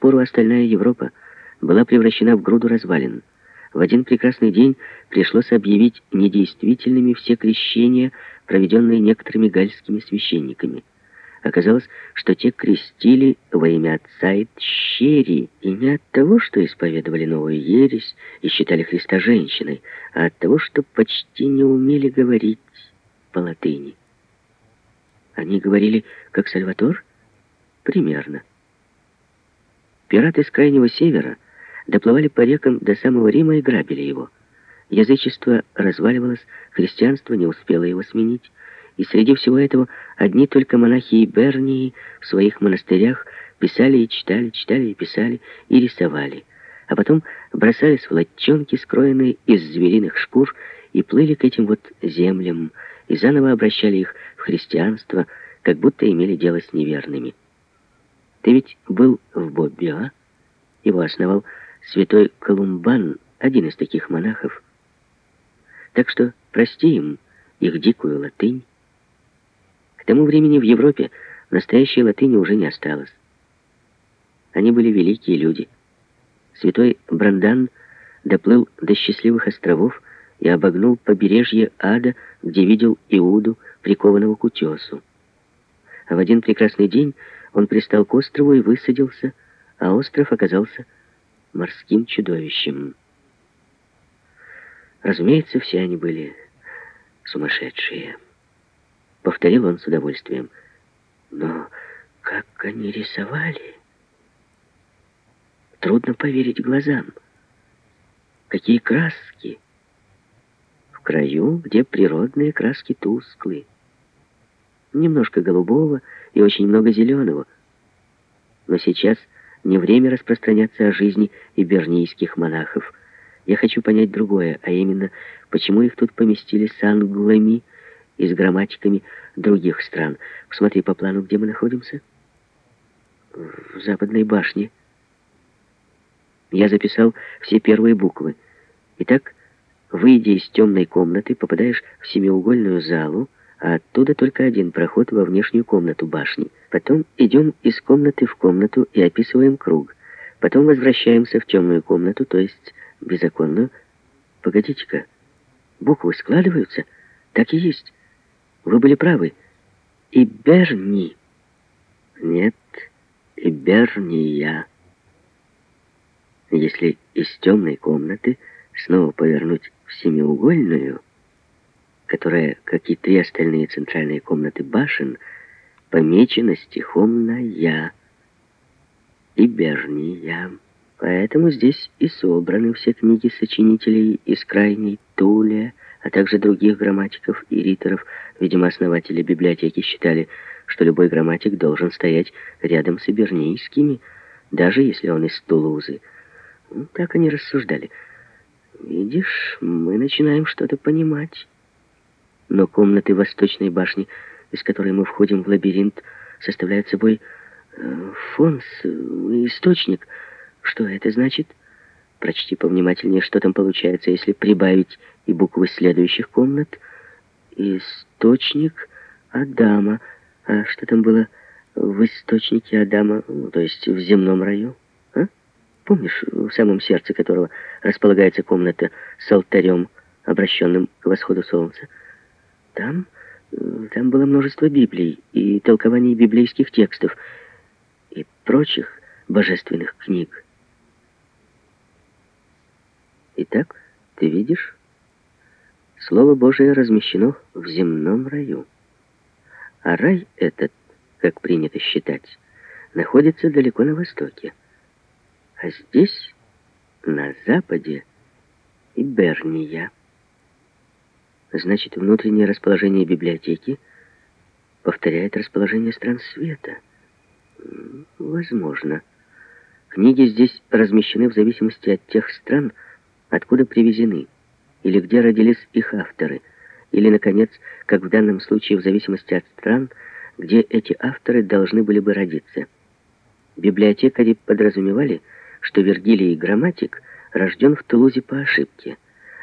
пору остальная Европа была превращена в груду развалин. В один прекрасный день пришлось объявить недействительными все крещения, проведенные некоторыми гальскими священниками. Оказалось, что те крестили во имя отца и тщери, и не от того, что исповедовали новую ересь и считали Христа женщиной, а от того, что почти не умели говорить по латыни. Они говорили, как Сальватор? Примерно. Пираты с Крайнего Севера доплывали по рекам до самого Рима и грабили его. Язычество разваливалось, христианство не успело его сменить, и среди всего этого одни только монахи и Бернии в своих монастырях писали и читали, читали и писали, и рисовали. А потом бросались в латчонки, скроенные из звериных шкур, и плыли к этим вот землям, и заново обращали их в христианство, как будто имели дело с неверными. Ты ведь был в Боббе, а? Его основал святой Колумбан, один из таких монахов. Так что прости им их дикую латынь, к тому времени в Европе настоящей латыни уже не осталось. Они были великие люди. Святой Брандан доплыл до счастливых островов и обогнул побережье ада, где видел Иуду, прикованного к утесу. А в один прекрасный день он пристал к острову и высадился, а остров оказался морским чудовищем. Разумеется, все они были сумасшедшие. Повторил он с удовольствием. Но как они рисовали? Трудно поверить глазам. Какие краски! В краю, где природные краски тусклые. Немножко голубого и очень много зеленого. Но сейчас не время распространяться о жизни ибернийских монахов. Я хочу понять другое, а именно, почему их тут поместили с англами, и с грамматиками других стран. Посмотри по плану, где мы находимся. В западной башне. Я записал все первые буквы. Итак, выйдя из темной комнаты, попадаешь в семиугольную залу, а оттуда только один проход во внешнюю комнату башни. Потом идем из комнаты в комнату и описываем круг. Потом возвращаемся в темную комнату, то есть беззаконную. Погодите-ка, буквы складываются? Так и есть. Вы были правы. И Берни. Нет, и Берния. Если из темной комнаты снова повернуть в семиугольную, которая, как и три остальные центральные комнаты башен, помечена стихом на «я» и «берния». Поэтому здесь и собраны все книги сочинителей из крайней Тулия, а также других грамматиков и риторов. Видимо, основатели библиотеки считали, что любой грамматик должен стоять рядом с ибернийскими, даже если он из Тулузы. Ну, так они рассуждали. Видишь, мы начинаем что-то понимать. Но комнаты Восточной башни, из которой мы входим в лабиринт, составляют собой э, фонс, э, источник. Что это значит? Прочти повнимательнее, что там получается, если прибавить и буквы следующих комнат. Источник Адама. А что там было в источнике Адама, ну, то есть в земном раю? А? Помнишь, в самом сердце которого располагается комната с алтарем, обращенным к восходу солнца? Там, там было множество Библий и толкований библейских текстов и прочих божественных книг. Итак, ты видишь, Слово Божие размещено в земном раю. А рай этот, как принято считать, находится далеко на востоке. А здесь, на западе, Иберния. Значит, внутреннее расположение библиотеки повторяет расположение стран света. Возможно. Книги здесь размещены в зависимости от тех стран, откуда привезены, или где родились их авторы, или, наконец, как в данном случае, в зависимости от стран, где эти авторы должны были бы родиться. Библиотекари подразумевали, что Вергилий грамматик рожден в Тулузе по ошибке,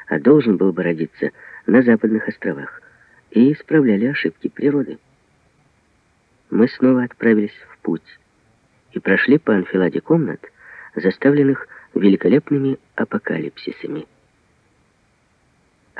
а должен был бы родиться на западных островах, и исправляли ошибки природы. Мы снова отправились в путь, и прошли по анфиладе комнат, заставленных великолепными апокалипсисами.